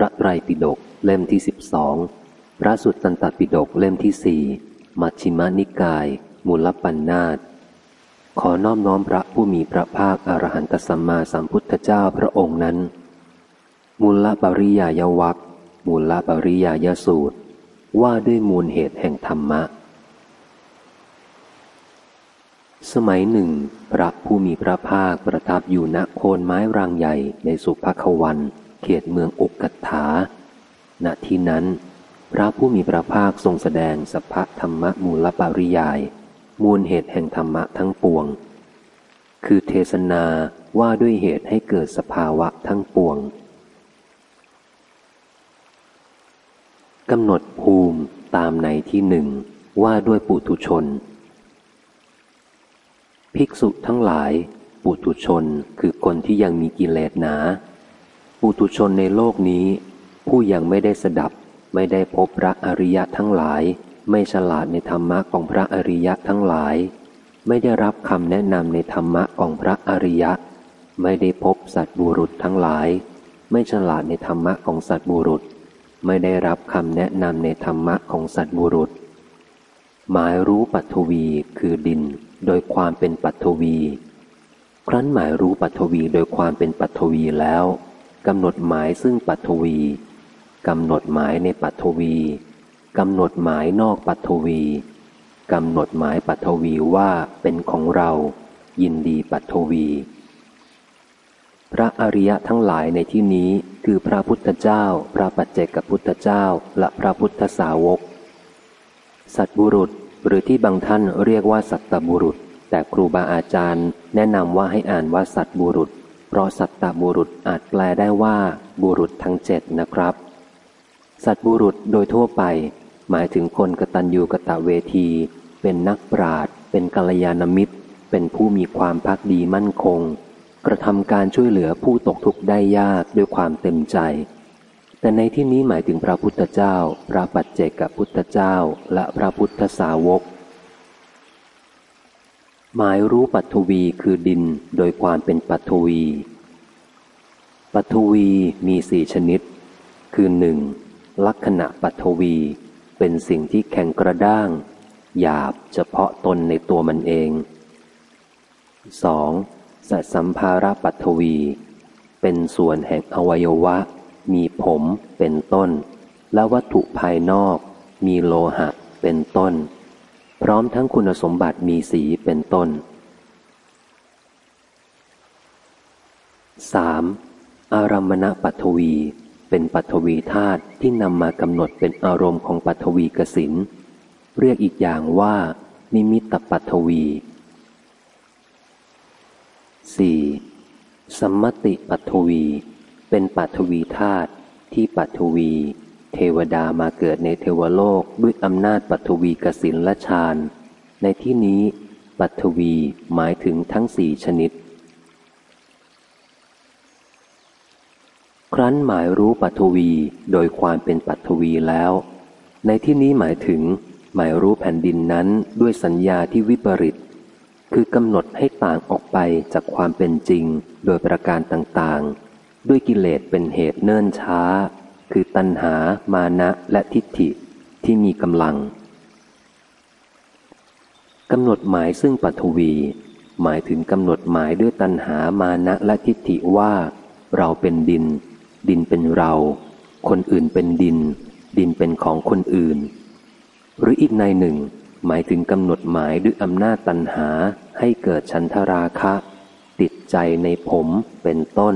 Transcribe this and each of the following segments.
พระไตรปิฎกเล่มที่สิบสองพระสุตตันตปิฎกเล่มที่สี่มัชฌิมานิกาย มูลปัญนาตขอน้อมน้อมพระผู้มีพระภาคอรหันตสัมมาสัมพุทธเจ้าพระองค์นั้น มูลปริยายวัคมูลปริยายสูตร ว่าด้วยมูลเหตุแห่งธรรมะ สมัยหนึ่ง พระผู้มีพระภาคประทับอยู่ณโคนไม้รังใหญ่ในสุภควัน ขตเมืองอุกกัตถาณที่นั้น พระผู้มีพระภาคทรงแสดงสัพพธรรมมูลปริยาย มูลเหตุแห่งธรรมะทั้งปวง คือเทศนาว่าด้วยเหตุให้เกิดสภาวะทั้งปวงกำหนดภูมิตามในที่หนึ่งว่าด้วยปุถุชน ภิกษุทั้งหลาย ปุถุชนคือคนที่ยังมีกิเลสหนา ปุถุชนในโลกนี้ ผู้ยังไม่ได้สดับ ไม่ได้พบพระอริยะทั้งหลาย ไม่ฉลาดในธรรมะของพระอริยะทั้งหลาย ไม่ได้รับคำแนะนำในธรรมะของพระอริยะ ไม่ได้พบสัตบุรุษทั้งหลาย ไม่ฉลาดในธรรมะของสัตบุรุษ ไม่ได้รับคำแนะนำในธรรมะของสัตบุรุษ หมายรู้ปัทวีคือดิน โดยความเป็นปัทวี ครั้นหมายรู้ปัทวีโดยความเป็นปัทวีแล้ว กำหนดหมายซึ่งปัทวีกำหนดหมายในปัทวีกำหนดหมายนอกปัทวีกำหนดหมายปัทวีว่าเป็นของเรา ยินดีปัทวี พระอริยะทั้งหลายในที่นี้คือพระพุทธเจ้า พระปัจเจกพุทธเจ้า และพระพุทธสาวก สัตบุรุษหรือที่บางท่านเรียกว่าสัตตบุรุษ แต่ครูบาอาจารย์แนะนำว่าให้อ่านว่าสัตบุรุษ เพราะสัตตบุรุษอาจแปลได้ว่า บุรุษทั้งเจ็ดนะครับ สัตบุรุษโดยทั่วไป หมายถึงคนกตัญญูกะตะเวที เป็นนักปราดเป็นกัลยาณมิตร เป็นผู้มีความพักดีมั่นคง กระทำการช่วยเหลือผู้ตกทุกข์ได้ยากด้วยความเต็มใจ แต่ในที่นี้หมายถึงพระพุทธเจ้า พระปัจเจกพุทธเจ้า และพระพุทธสาวก หมายรู้ปัทวีคือดินโดยความเป็นปัทวี ปัทวีมีสี่ชนิด คือหนึ่งลักษณะปัทวี เป็นสิ่งที่แข็งกระด้าง หยาบเฉพาะตนในตัวมันเองสองสัสัมภาระปัทวี เป็นส่วนแห่งอวัยวะ มีผมเป็นต้น และวัตถุภายนอก มีโลหะเป็นต้น พร้อมทั้งคุณสมบัติมีสีเป็นต้น 3. อารมมณปัทวี เป็นปัทวีธาตุที่นำมากำหนดเป็นอารมณ์ของปัทวีกสินเรียกอีกอย่างว่า นิมิตปัทวี 4. สัมมติปัทวี เป็นปัทวีธาตุที่ปัทวี เทวดามาเกิดในเทวโลกด้วยอำนาจปัทวีกสินและฌาน ในที่นี้ปัทวีหมายถึงทั้งสี่ชนิด ครั้นหมายรู้ปัทวีโดยความเป็นปัทวีแล้ว ในที่นี้หมายถึง หมายรู้แผ่นดินนั้นด้วยสัญญาที่วิปริต คือกำหนดให้ต่างออกไปจากความเป็นจริงโดยประการต่างๆ ด้วยกิเลสเป็นเหตุเนิ่นช้า คือตัณหา มานะและทิฏฐิที่มีกำลังกำหนดหมายซึ่งปัทวี หมายถึงกำหนดหมายด้วยตัณหามานะและทิฏฐิว่า เราเป็นดิน ดินเป็นเรา คนอื่นเป็นดิน ดินเป็นของคนอื่น หรืออีกในหนึ่ง หมายถึงกำหนดหมายด้วยอำนาจตัณหาให้เกิดฉันทราคะ ติดใจในผมเป็นต้น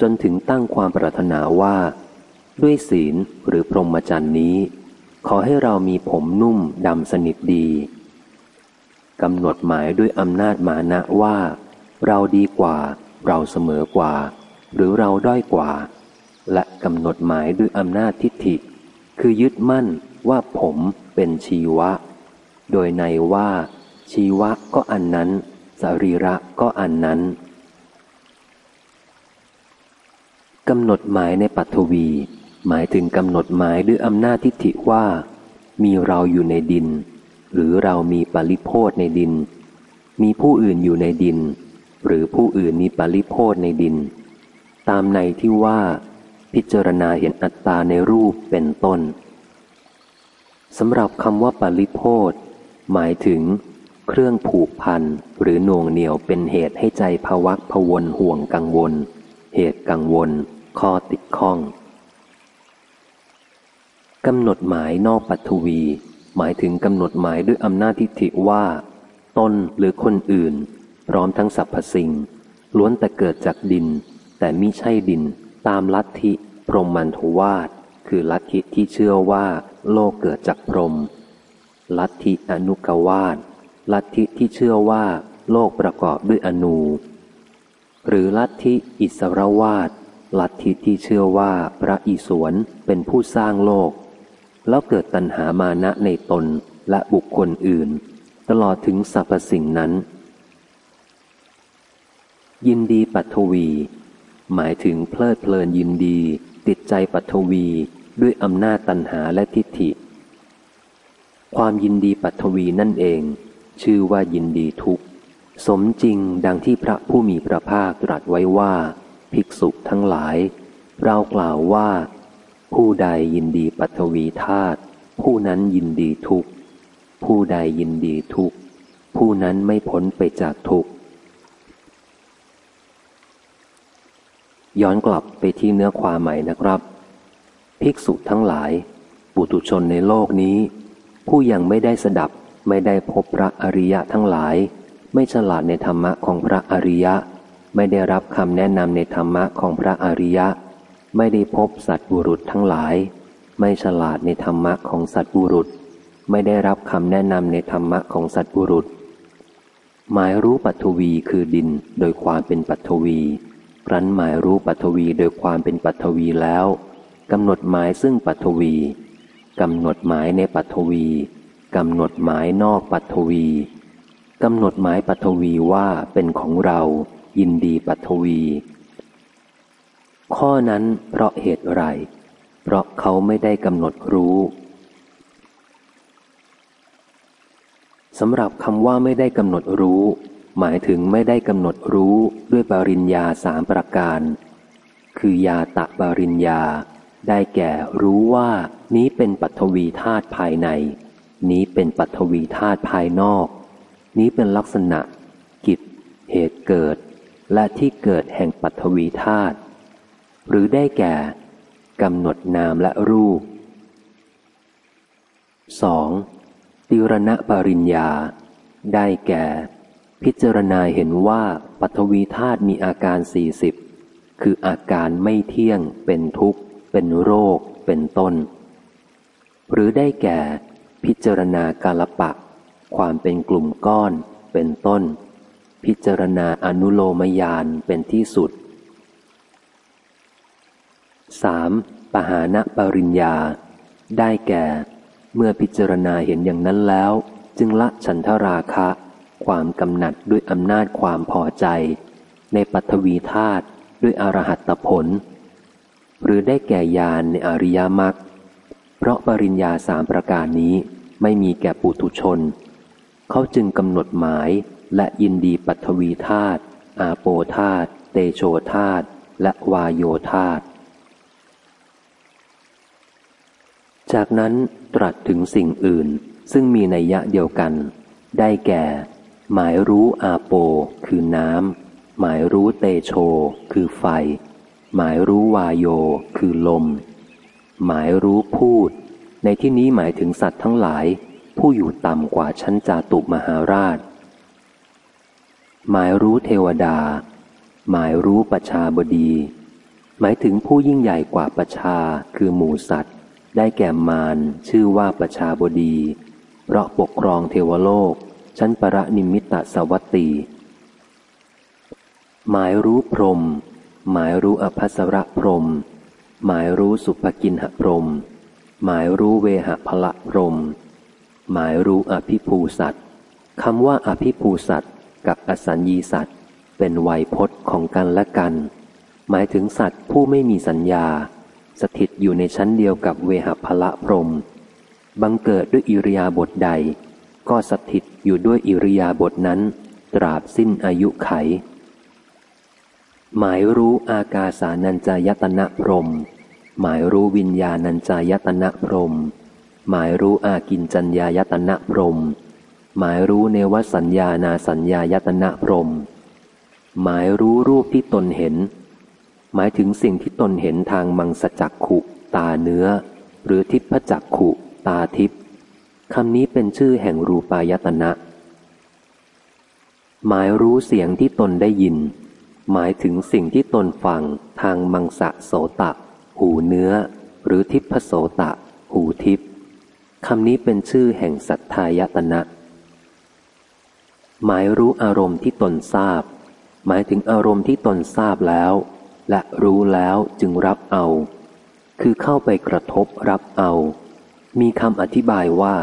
จนถึงตั้งความปรารถนาว่า ด้วยศีลหรือพรหมจรรย์นี้ ขอให้เรามีผมนุ่มดำสนิทดีกำหนดหมายด้วยอำนาจมานะว่า เราดีกว่า เราเสมอกว่า หรือเราด้อยกว่า และกำหนดหมายด้วยอำนาจทิฏฐิ คือยึดมั่นว่าผมเป็นชีวะ โดยในว่า ชีวะก็อันนั้น สรีระก็อันนั้นกำหนดหมายในปัทวี หมายถึงกำหนดหมายด้วยอำนาจทิฏฐิว่า มีเราอยู่ในดิน หรือเรามีปริโพธในดิน มีผู้อื่นอยู่ในดิน หรือผู้อื่นมีปริโพธในดิน ตามในที่ว่า พิจารณาเห็นอัตตาในรูปเป็นต้นสำหรับคำว่าปริโพธหมายถึง เครื่องผูกพันหรือหน่วงเหนียวเป็นเหตุให้ใจภวักพวนห่วงกังวล เหตุกังวล ข้อติดข้อง กำหนดหมายนอกปัทวี หมายถึงกำหนดหมายด้วยอำนาจทิฏฐิว่า ตนหรือคนอื่น พร้อมทั้งสรรพสิ่ง ล้วนแต่เกิดจากดิน แต่มิใช่ดิน ตามลัทธิ พรหมันทวาสคือลัทธิที่เชื่อว่า โลกเกิดจากพรหมลัทธิอนุกวาสลัทธิที่เชื่อว่า โลกประกอบด้วยอนู หรือลัทธิอิสรวาสลัทธิที่เชื่อว่าพระอิศวรเป็นผู้สร้างโลก แล้วเกิดตัณหามานะในตนและบุคคลอื่น ตลอดถึงสรรพสิ่งนั้น ยินดีปัทวี หมายถึงเพลิดเพลินยินดี ติดใจปัทวีด้วยอำนาจตัณหาและทิฏฐิ ความยินดีปัทวีนั่นเอง ชื่อว่ายินดีทุกสมจริงดังที่พระผู้มีพระภาคตรัสไว้ว่า ภิกษุทั้งหลาย เรากล่าวว่า ผู้ใดยินดีปัทวีธาตุผู้นั้นยินดีทุกผู้ใดยินดีทุกผู้นั้นไม่พ้นไปจากทุกย้อนกลับไปที่เนื้อความใหม่นะครับ ภิกษุทั้งหลาย ปุตุชนในโลกนี้ ผู้ยังไม่ได้สดับไม่ได้พบพระอริยะทั้งหลาย ไม่ฉลาดในธรรมะของพระอริยะ ไม่ได้รับคำแนะนำในธรรมะของพระอริยะ ไม่ได้พบสัตว์บุรุษทั้งหลาย ไม่ฉลาดในธรรมะของสัตว์บุรุษ ไม่ได้รับคำแนะนำในธรรมะของสัตว์บุรุษ หมายรู้ปัทวีคือดินโดยความเป็นปัทวีรั้นหมายรู้ปัทวีโดยความเป็นปัทวีแล้วกำหนดหมายซึ่งปัทวีกำหนดหมายในปัทวีกำหนดหมายนอกปัทวีกำหนดหมายปัทวีว่าเป็นของเรา ยินดีปัทวี ข้อนั้นเพราะเหตุไร เพราะเขาไม่ได้กำหนดรู้สำหรับคำว่าไม่ได้กำหนดรู้ หมายถึงไม่ได้กำหนดรู้ด้วยปริญญาสามประการ คือยาตะปริญญา ได้แก่รู้ว่านี้เป็นปัทวีธาตุภายใน นี้เป็นปัทวีธาตุภายนอก นี้เป็นลักษณะ กิจ เหตุเกิด และที่เกิดแห่งปัทวีธาตุ หรือได้แก่กำหนดนามและรูป 2. ติรณปริญญา ได้แก่ พิจารณาเห็นว่าปัทวีธาตุมีอาการสี่สิบคืออาการไม่เที่ยง เป็นทุกข์ เป็นโรค เป็นต้น หรือได้แก่ พิจารณากาลปะ ความเป็นกลุ่มก้อน เป็นต้น พิจารณาอนุโลมยานเป็นที่สุด 3. ปหานะปริญญา ได้แก่ เมื่อพิจารณาเห็นอย่างนั้นแล้ว จึงละฉันทราคะ ความกำหนัดด้วยอำนาจความพอใจ ในปัทวีธาตุด้วยอรหัตผล หรือได้แก่ญาณในอริยมรรคเพราะปริญญาสามประการนี้ไม่มีแก่ปุถุชน เขาจึงกำหนดหมายและยินดีปัทวีธาตุอาโปธาตุเตโชธาตุและวายโยธาตุ จากนั้นตรัสถึงสิ่งอื่น ซึ่งมีนัยยะเดียวกัน ได้แก่ หมายรู้อาโป คือน้ำหมายรู้เตโช คือไฟ หมายรู้วายโย คือลม หมายรู้พูด ในที่นี้หมายถึงสัตว์ทั้งหลาย ผู้อยู่ต่ำกว่าชั้นจาตุมหาราช หมายรู้เทวดา หมายรู้ประชาบดี หมายถึงผู้ยิ่งใหญ่กว่าประชาคือหมูสัตว์ ได้แก่มารชื่อว่าประชาบดี เพราะปกครองเทวโลก ชั้นประนิมิตสวัตตีหมายรู้พรม หมายรู้อภัสระพรม หมายรู้สุภกินหพรม หมายรู้เวหพละพรม หมายรู้อภิภูสัตคำว่าอภิภูสัตกับอสัญญีสัตเป็นไวยพจน์ของกันและกัน หมายถึงสัตว์ผู้ไม่มีสัญญา สถิตอยู่ในชั้นเดียวกับเวหพละพรมบังเกิดด้วยอิริยาบถใด ก็สถิตอยู่ด้วยอิริยาบถนั้น ตราบสิ้นอายุไข หมายรู้อากาสานัญจายตนะพรม หมายรู้วิญญาณัญจายตนะพรม หมายรู้อากินจัญญายตนะพรม หมายรู้เนวสัญญานาสัญญายตนะพรม หมายรู้รูปที่ตนเห็น หมายถึงสิ่งที่ตนเห็นทางมังสจักขุ ตาเนื้อ หรือทิพจักขุ ตาทิพคำนี้เป็นชื่อแห่งรูปายตนะ หมายรู้เสียงที่ตนได้ยิน หมายถึงสิ่งที่ตนฟังทางมังสะโสตะ หูเนื้อ หรือทิพโสตะ หูทิพคำนี้เป็นชื่อแห่งสัทธายตนะ หมายรู้อารมณ์ที่ตนทราบ หมายถึงอารมณ์ที่ตนทราบแล้ว และรู้แล้วจึงรับเอา คือเข้าไปกระทบรับเอา มีคำอธิบายว่า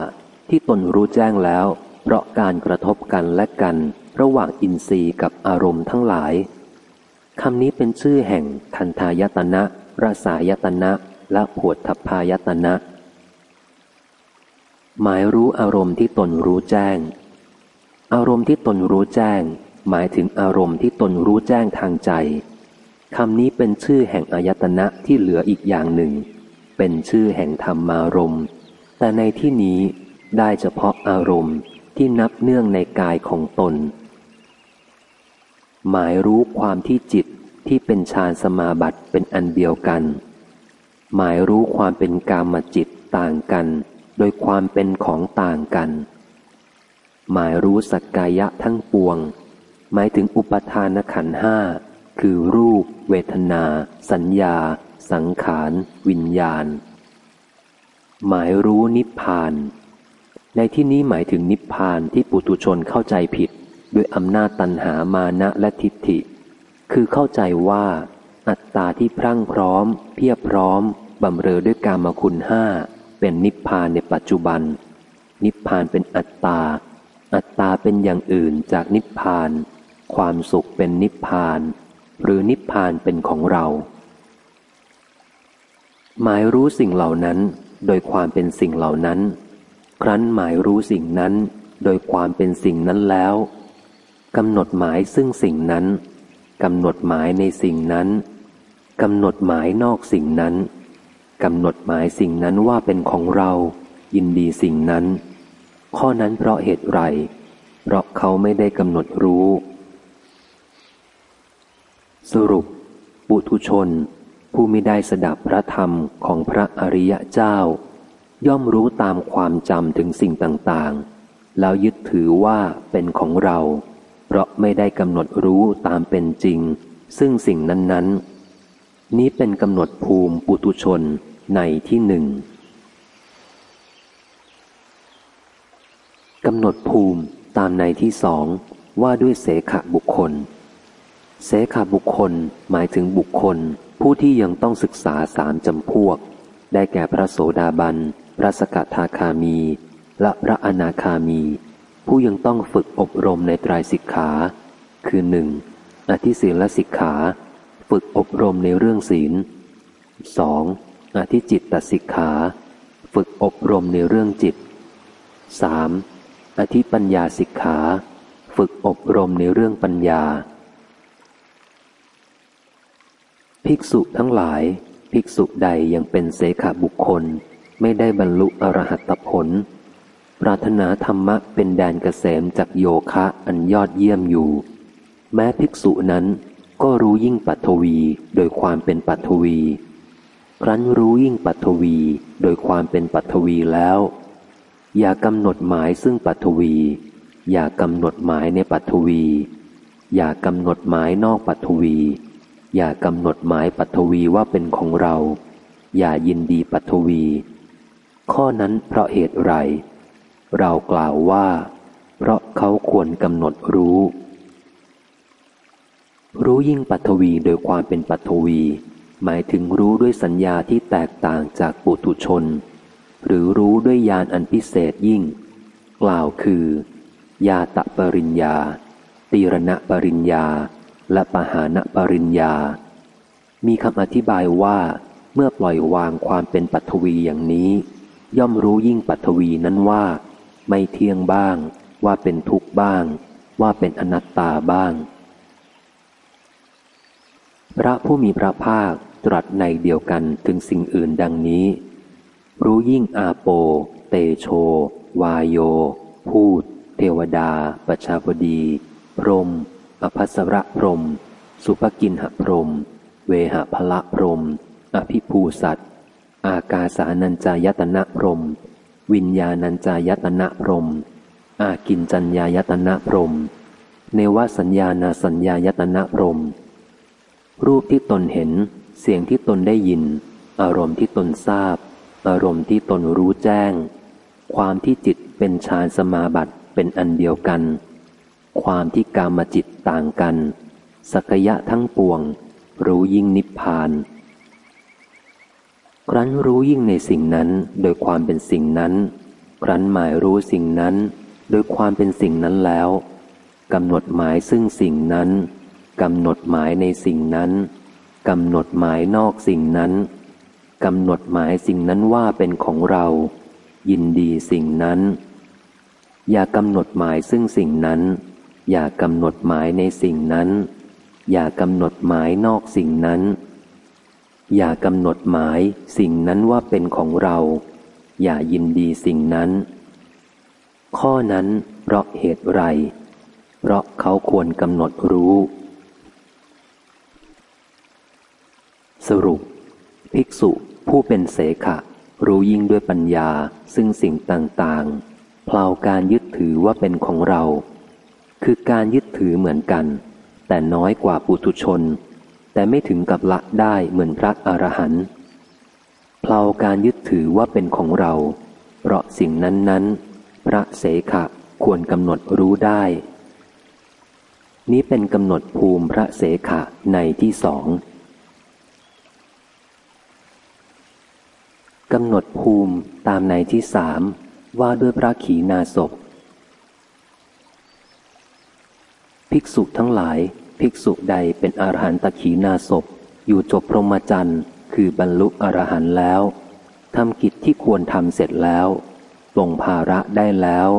ที่ตนรู้แจ้งแล้ว เพราะการกระทบกันและกันระหว่างอินทรีย์กับอารมณ์ทั้งหลายคำนี้เป็นชื่อแห่งคันธายตนะรสายตนะ และผวดทพายตนะ หมายรู้อารมณ์ที่ตนรู้แจ้ง อารมณ์ที่ตนรู้แจ้ง หมายถึงอารมณ์ที่ตนรู้แจ้งทางใจ คำนี้เป็นชื่อแห่งอายตนะที่เหลืออีกอย่างหนึ่ง เป็นชื่อแห่งธรรมารมณ์ แต่ในที่นี้ได้เฉพาะอารมณ์ที่นับเนื่องในกายของตน หมายรู้ความที่จิตที่เป็นฌานสมาบัติเป็นอันเดียวกัน หมายรู้ความเป็นกามจิตต่างกัน โดยความเป็นของต่างกัน หมายรู้สักกายะทั้งปวง หมายถึงอุปทานขันห้า คือรูป เวทนา สัญญา สังขาร วิญญาณ หมายรู้นิพพาน ในที่นี้หมายถึงนิพพานที่ปุตุชนเข้าใจผิด ด้วยอำนาจตันหามานะและทิฏฐิ คือเข้าใจว่า อัตตาที่พรั่งพร้อม เพียบพร้อมบำเรอด้วยกามคุณห้าเป็นนิพพานในปัจจุบัน นิพพานเป็นอัตตา อัตตาเป็นอย่างอื่นจากนิพพาน ความสุขเป็นนิพพาน หรือนิพพานเป็นของเรา หมายรู้สิ่งเหล่านั้น โดยความเป็นสิ่งเหล่านั้น ครั้นหมายรู้สิ่งนั้น โดยความเป็นสิ่งนั้นแล้วกำหนดหมายซึ่งสิ่งนั้นกำหนดหมายในสิ่งนั้นกำหนดหมายนอกสิ่งนั้นกำหนดหมายสิ่งนั้นว่าเป็นของเรา ยินดีสิ่งนั้น ข้อนั้นเพราะเหตุไร เพราะเขาไม่ได้กำหนดรู้ สรุป ปุถุชน ผู้ไม่ได้สดับพระธรรมของพระอริยเจ้า ย่อมรู้ตามความจำถึงสิ่งต่างๆ แล้วยึดถือว่าเป็นของเรา เพราะไม่ได้กำหนดรู้ตามเป็นจริง ซึ่งสิ่งนั้นๆ นี้เป็นกำหนดภูมิปุตุชนในที่หนึ่งกำหนดภูมิตามในที่สองว่าด้วยเสขบุคคล เสขาบุคคลหมายถึงบุคคล ผู้ที่ยังต้องศึกษาสามจำพวก ได้แก่พระโสดาบัน พระสกทาคามี และพระอนาคามี ผู้ยังต้องฝึกอบรมในตรายสิกขา คือหนึ่งอธิศีลสิกขา ฝึกอบรมในเรื่องศีลสองอธิจิตตสิกขา ฝึกอบรมในเรื่องจิตสามอธิปัญญาสิกขา ฝึกอบรมในเรื่องปัญญา ภิกษุทั้งหลาย ภิกษุใดยังเป็นเสขาบุคคล ไม่ได้บรรลุอรหัตผล ปรารถนาธรรมะเป็นแดนเกษมจากโยคะอันยอดเยี่ยมอยู่ แม้ภิกษุนั้นก็รู้ยิ่งปัทวีโดยความเป็นปัทวี ครั้นรู้ยิ่งปัทวีโดยความเป็นปัทวีแล้ว อย่ากำหนดหมายซึ่งปัทวี อย่ากำหนดหมายในปัทวี อย่ากำหนดหมายนอกปัทวี อย่ากำหนดหมายปัทวีว่าเป็นของเรา อย่ายินดีปัทวี ข้อนั้นเพราะเหตุไร เรากล่าวว่า เพราะเขาควรกำหนดรู้ รู้ยิ่งปัทวีโดยความเป็นปัทวี หมายถึงรู้ด้วยสัญญาที่แตกต่างจากปุถุชน หรือรู้ด้วยญาณอันพิเศษยิ่ง กล่าวคือยาตะปริญญาตีรณะปริญญา และปหานปริญญา มีคำอธิบายว่า เมื่อปล่อยวางความเป็นปัทวีอย่างนี้ ย่อมรู้ยิ่งปัทวีนั้นว่า ไม่เที่ยงบ้าง ว่าเป็นทุกข์บ้าง ว่าเป็นอนัตตาบ้าง พระผู้มีพระภาคตรัสในเดียวกันถึงสิ่งอื่นดังนี้ รู้ยิ่งอาโป เตโช วายโย พูด เทวดาปชาบดี พรม อภัสระพรม สุภกินหพรม เวหพละพรม อภิภูสัตอากาสานัญจายตนะพรม วิญญาณัญจายตนะพรม อากินจัญญายตนะพรม เนวสัญญาณสัญญายตนะพรม รูปที่ตนเห็น เสียงที่ตนได้ยิน อารมณ์ที่ตนทราบ อารมณ์ที่ตนรู้แจ้ง ความที่จิตเป็นฌานสมาบัติเป็นอันเดียวกัน ความที่กามจิตต่างกัน สักยะทั้งปวง รู้ยิ่งนิพพาน ครั้นรู้ยิ่งในสิ่งนั้นโดยความเป็นสิ่งนั้น ครั้นหมายรู้สิ่งนั้น โดยความเป็นสิ่งนั้นแล้วกำหนดหมายซึ่งสิ่งนั้นกำหนดหมายในสิ่งนั้นกำหนดหมายนอกสิ่งนั้นกำหนดหมายสิ่งนั้นว่าเป็นของเรา ยินดีสิ่งนั้น อย่ากำหนดหมายซึ่งสิ่งนั้น อย่ากำหนดหมายในสิ่งนั้น อย่ากำหนดหมายนอกสิ่งนั้น อย่ากำหนดหมายสิ่งนั้นว่าเป็นของเรา อย่ายินดีสิ่งนั้น ข้อนั้นเพราะเหตุไร เพราะเขาควรกำหนดรู้ สรุป ภิกษุผู้เป็นเสขะ รู้ยิ่งด้วยปัญญาซึ่งสิ่งต่างๆเพลาการยึดถือว่าเป็นของเรา คือการยึดถือเหมือนกัน แต่น้อยกว่าปุถุชน แต่ไม่ถึงกับละได้เหมือนพระอรหันต์เพลาการยึดถือว่าเป็นของเรา เพราะสิ่งนั้น ๆ พระเสขะควรกำหนดรู้ได้ นี้เป็นกำหนดภูมิพระเสขะในที่สองกำหนดภูมิตามในที่สามว่าด้วยพระขีณาสพ ภิกษุทั้งหลาย ภิกษุใดเป็นอรหันตขีณาสพอยู่จบพรหมจรรย์ คือบรรลุอรหันต์แล้วทำกิจที่ควรทำเสร็จแล้วปลงภาระได้แล้ว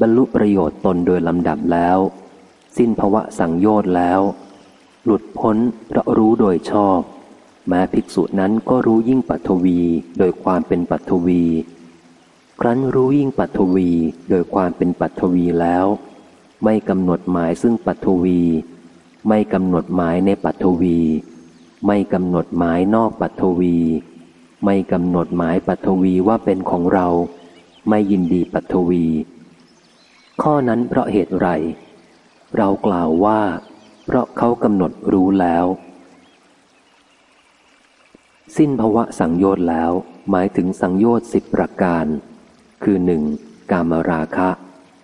บรรลุประโยชน์ตนโดยลำดับแล้ว สิ้นภวะสังโยชน์แล้ว หลุดพ้นเพราะรู้โดยชอบ แม้ภิกษุนั้นก็รู้ยิ่งปัทวีโดยความเป็นปัทวี ครั้นรู้ยิ่งปัทวีโดยความเป็นปัทวีแล้ว ไม่กำหนดหมายซึ่งปัทวี ไม่กำหนดหมายในปัทวี ไม่กำหนดหมายนอกปัทวี ไม่กำหนดหมายปัทวีว่าเป็นของเรา ไม่ยินดีปัทวี ข้อนั้นเพราะเหตุไร เรากล่าวว่า เพราะเขากำหนดรู้แล้ว สิ้นภวะสังโยชน์แล้ว หมายถึงสังโยชน์สิบประการ คือหนึ่งกามราคะ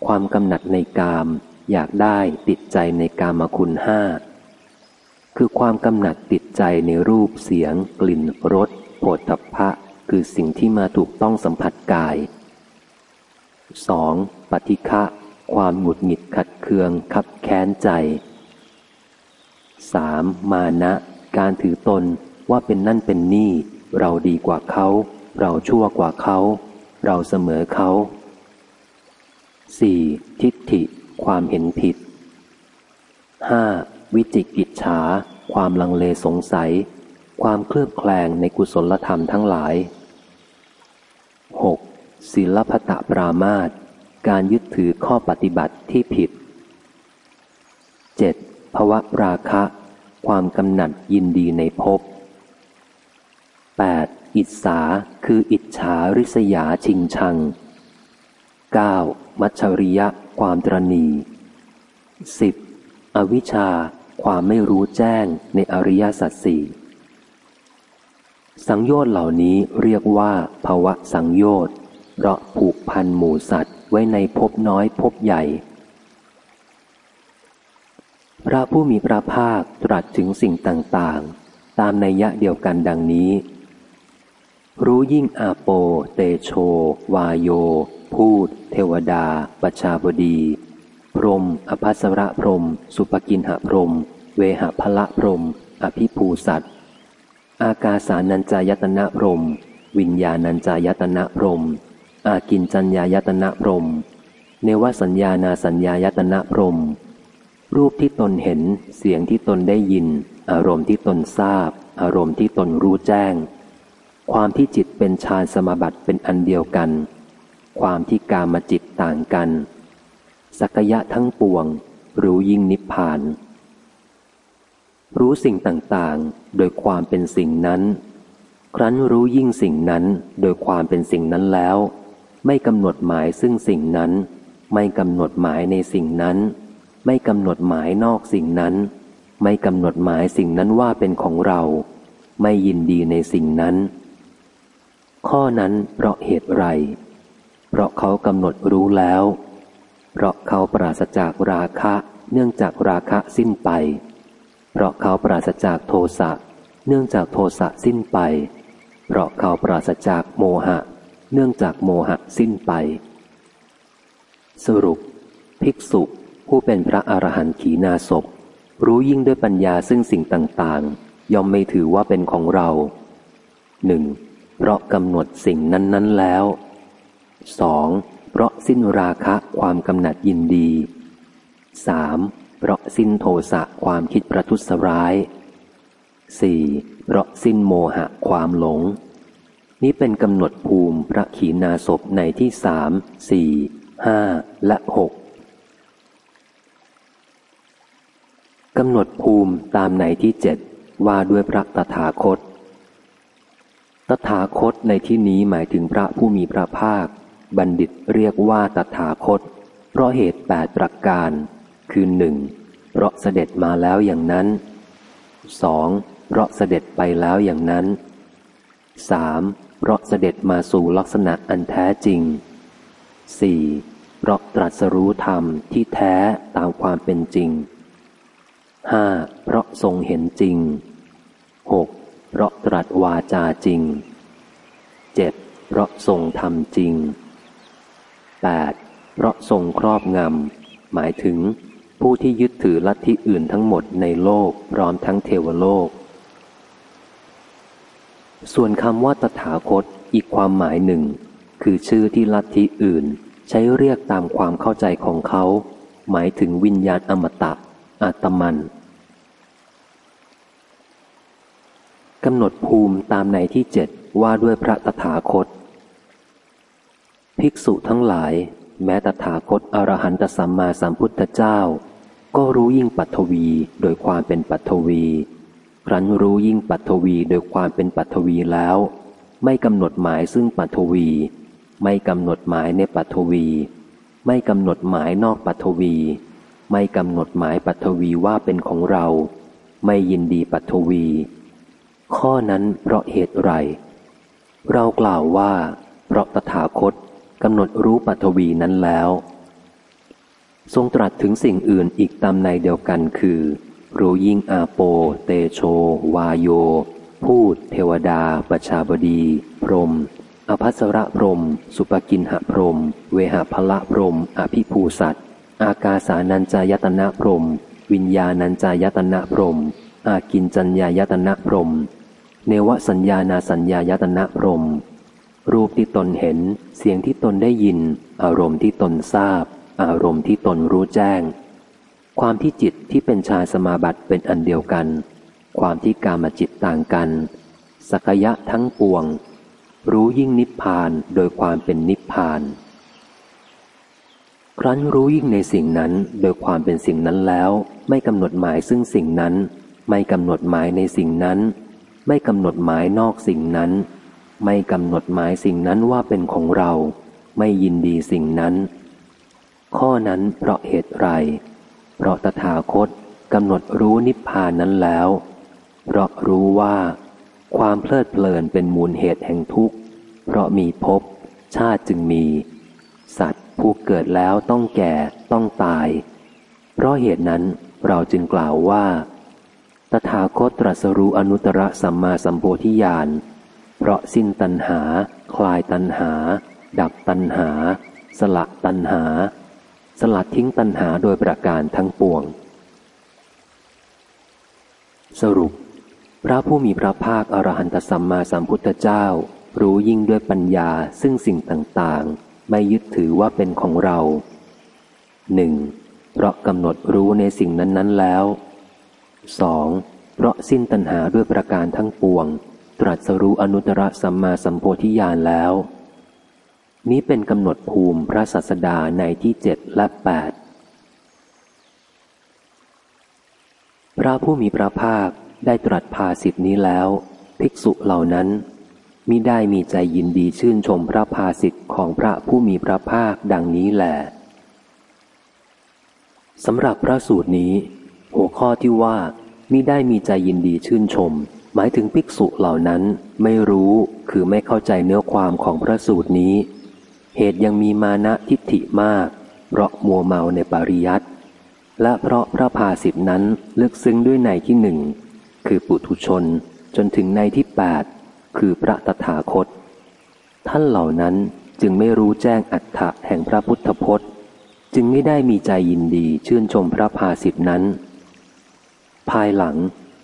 ความกำหนัดในกาม อยากได้ติดใจในกามคุณห้าคือความกำหนัดติดใจในรูปเสียง กลิ่นรสโผฏฐัพพะ คือสิ่งที่มาถูกต้องสัมผัสกาย 2. ปฏิฆะความหงุดหงิดขัดเคืองคับแค้นใจ 3. มานะ การถือตนว่าเป็นนั่นเป็นนี่ เราดีกว่าเขา เราชั่วกว่าเขา เราเสมอเขา 4. ทิฏฐิ ความเห็นผิด 5. วิจิกิจฉา ความลังเลสงสัย ความเคลือบแคลงในกุศลธรรมทั้งหลาย 6. ศิลปตะปรามาตการยึดถือข้อปฏิบัติที่ผิด 7. ภวะราคะ ความกำหนัดยินดีในภพ 8. อิจสาคืออิจฉาริษยาชิงชัง 9. มัชริยะ ความตรณี 10. อวิชชา ความไม่รู้แจ้งในอริยสัจสี่สังโยชน์เหล่านี้เรียกว่าภาวะสังโยชน์เพราะผูกพันหมูสัตว์ไว้ในภพน้อยภพใหญ่ พระผู้มีพระภาคตรัสถึงสิ่งต่างๆ ตามนัยยะเดียวกันดังนี้ รู้ยิ่งอาโป เตโช วาโย พูด เทวดาประชาบดี พรม อภัสระพรม สุปกินหพรม เวหพละพรม อภิภูสัตอากาสานัญจายตนะพรม วิญญาณัญจายตนะพรม อากินจัญญายตนะพรม เนวสัญญานาสัญญายตนะพรม รูปที่ตนเห็น เสียงที่ตนได้ยิน อารมณ์ที่ตนทราบ อารมณ์ที่ตนรู้แจ้ง ความที่จิตเป็นฌานสมาบัติเป็นอันเดียวกัน ความที่กามจิตต่างกัน สักยะทั้งปวง รู้ยิ่งนิพพาน รู้สิ่งต่างๆ โดยความเป็นสิ่งนั้น ครั้นรู้ยิ่งสิ่งนั้นโดยความเป็นสิ่งนั้นแล้ว ไม่กำหนดหมายซึ่งสิ่งนั้น ไม่กำหนดหมายในสิ่งนั้น ไม่กำหนดหมายนอกสิ่งนั้น ไม่กำหนดหมายสิ่งนั้นว่าเป็นของเรา ไม่ยินดีในสิ่งนั้น ข้อนั้นเพราะเหตุไร เพราะเขากำหนดรู้แล้ว เพราะเขาปราศจากราคะ เนื่องจากราคะสิ้นไป เพราะเขาปราศจากโทสะ เนื่องจากโทสะสิ้นไป เพราะเขาปราศจากโมหะ เนื่องจากโมหะสิ้นไป สรุป ภิกษุผู้เป็นพระอรหันต์ขีนาศพรู้ยิ่งด้วยปัญญาซึ่งสิ่งต่างๆ ย่อมไม่ถือว่าเป็นของเราหนึ่งเพราะกำหนดสิ่งนั้น ๆ แล้ว สองเพราะสิ้นราคะความกำหนัดยินดีสามเพราะสิ้นโทสะความคิดประทุษร้ายสี่เพราะสิ้นโมหะความหลง นี้เป็นกำหนดภูมิพระขีณาสพในที่สามสี่ห้าและหกกำหนดภูมิตามในที่เจ็ดว่าด้วยพระตถาคต ตถาคตในที่นี้หมายถึงพระผู้มีพระภาค บัณฑิตเรียกว่าตถาคต เพราะเหตุแปดประการ คือหนึ่งเพราะเสด็จมาแล้วอย่างนั้นสองเพราะเสด็จไปแล้วอย่างนั้นสามเพราะเสด็จมาสู่ลักษณะอันแท้จริงสี่เพราะตรัสรู้ธรรมที่แท้ตามความเป็นจริงห้าเพราะทรงเห็นจริงหกเพราะตรัสวาจาจริงเจ็ดเพราะทรงทำจริง แปดเพราะทรงครอบงำ หมายถึงผู้ที่ยึดถือลัทธิอื่นทั้งหมดในโลกพร้อมทั้งเทวโลก ส่วนคำว่าตถาคตอีกความหมายหนึ่ง คือชื่อที่ลัทธิอื่น ใช้เรียกตามความเข้าใจของเขา หมายถึงวิญญาณอมตะอาตมันกำหนดภูมิตามในที่เจ็ดว่าด้วยพระตถาคต ภิกษุทั้งหลาย แม้ตถาคตอรหันตสัมมาสัมพุทธเจ้า ก็รู้ยิ่งปัทวีโดยความเป็นปัทวีครั้นรู้ยิ่งปัทวีโดยความเป็นปัทวีแล้ว ไม่กำหนดหมายซึ่งปัทวี ไม่กำหนดหมายในปัทวี ไม่กำหนดหมายนอกปัทวี ไม่กำหนดหมายปัทวีว่าเป็นของเรา ไม่ยินดีปัทวี ข้อนั้นเพราะเหตุไร เรากล่าวว่า เพราะตถาคต กำหนดรู้ปัทวีนั้นแล้ว ทรงตรัสถึงสิ่งอื่นอีกตามในเดียวกันคือ รู้ยิ่งอาโป เตโช วาโย พูด เทวดาปชาบดี พรม อภัสระพรม สุปกินหพรม เวหพละพรม อภิภูสัตอากาสานัญจายตนะพรม วิญญาณัญจายตนะพรม อากินจัญญายตนะพรม เนวสัญญานาสัญญายตนะพรม รูปที่ตนเห็น เสียงที่ตนได้ยิน อารมณ์ที่ตนทราบ อารมณ์ที่ตนรู้แจ้ง ความที่จิตที่เป็นชาสมาบัติเป็นอันเดียวกัน ความที่กามจิตต่างกัน สักยะทั้งปวง รู้ยิ่งนิพพานโดยความเป็นนิพพาน ครั้นรู้ยิ่งในสิ่งนั้นโดยความเป็นสิ่งนั้นแล้ว ไม่กำหนดหมายซึ่งสิ่งนั้น ไม่กำหนดหมายในสิ่งนั้น ไม่กำหนดหมายนอกสิ่งนั้น ไม่กำหนดหมายสิ่งนั้นว่าเป็นของเรา ไม่ยินดีสิ่งนั้น ข้อนั้นเพราะเหตุไร เพราะตถาคตกำหนดรู้นิพพานนั้นแล้ว เพราะรู้ว่า ความเพลิดเพลินเป็นมูลเหตุแห่งทุกข์ เพราะมีภพชาติจึงมี สัตว์ผู้เกิดแล้วต้องแก่ต้องตาย เพราะเหตุนั้นเราจึงกล่าวว่า ตถาคตตรัสรู้อนุตตรสัมมาสัมโพธิญาณ เพราะสิ้นตัณหา คลายตัณหา ดับตัณหา สละตัณหา สลัดทิ้งตัณหาโดยประการทั้งปวง สรุป พระผู้มีพระภาคอรหันตสัมมาสัมพุทธเจ้า รู้ยิ่งด้วยปัญญาซึ่งสิ่งต่างๆ ไม่ยึดถือว่าเป็นของเราหนึ่งเพราะกำหนดรู้ในสิ่งนั้น ๆ แล้วสองเพราะสิ้นตัณหาด้วยประการทั้งปวง ตรัสรู้อนุตตรสัมมาสัมโพธิญาณแล้ว นี้เป็นกำหนดภูมิพระสัสดาในที่เจ็ดและแปดพระผู้มีพระภาคได้ตรัสภาสิทธินี้แล้ว ภิกษุเหล่านั้นมิได้มีใจยินดีชื่นชมพระภาสิทธิ์ของพระผู้มีพระภาคดังนี้แหละสำหรับพระสูตรนี้ หัวข้อที่ว่ามิได้มีใจยินดีชื่นชม หมายถึงภิกษุเหล่านั้นไม่รู้คือไม่เข้าใจเนื้อความของพระสูตรนี้ เหตุยังมีมานะทิฏฐิมาก เพราะมัวเมาในปริยัติและเพราะพระภาสิทธินั้นลึกซึ้งด้วยในที่หนึ่งคือปุถุชนจนถึงในที่แปดคือพระตถาคต ท่านเหล่านั้นจึงไม่รู้แจ้งอัฏฐะแห่งพระพุทธพจน์ จึงไม่ได้มีใจยินดีชื่นชมพระภาสิทธินั้น ภายหลัง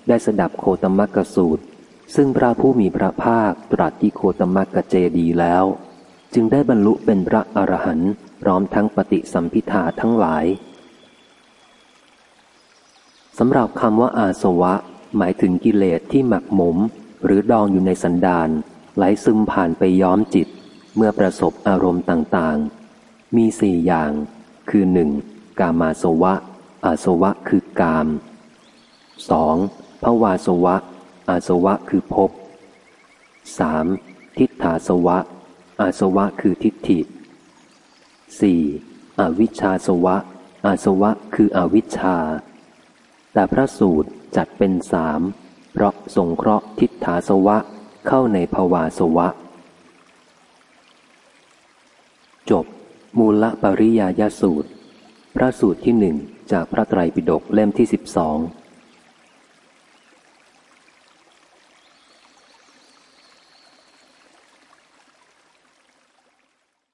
ได้สดับโคตมักกสูตร ซึ่งพระผู้มีพระภาคตรัสที่โคตมักกเจดีแล้ว จึงได้บรรลุเป็นพระอรหันต์พร้อมทั้งปฏิสัมพิธาทั้งหลายสำหรับคำว่าอาสวะ หมายถึงกิเลสที่หมักหมม หรือดองอยู่ในสันดานไหลซึมผ่านไปย้อมจิต เมื่อประสบอารมณ์ต่างๆ มีสี่อย่าง คือหนึ่งกามาสวะ อาสวะคือกามสอง ภวาสวะ อาสวะคือภพสามทิฏฐาสวะ อาสวะคือทิฏฐิสี่อวิชชาสวะ อาสวะคืออวิชชา แต่พระสูตรจัดเป็นสามเพราะสงเคราะห์ทิฏฐาสวะเข้าในภวาสวะ จบ มูลปริยายสูตร พระสูตรที่หนึ่งจากพระไตรปิฎกเล่มที่สิบสอง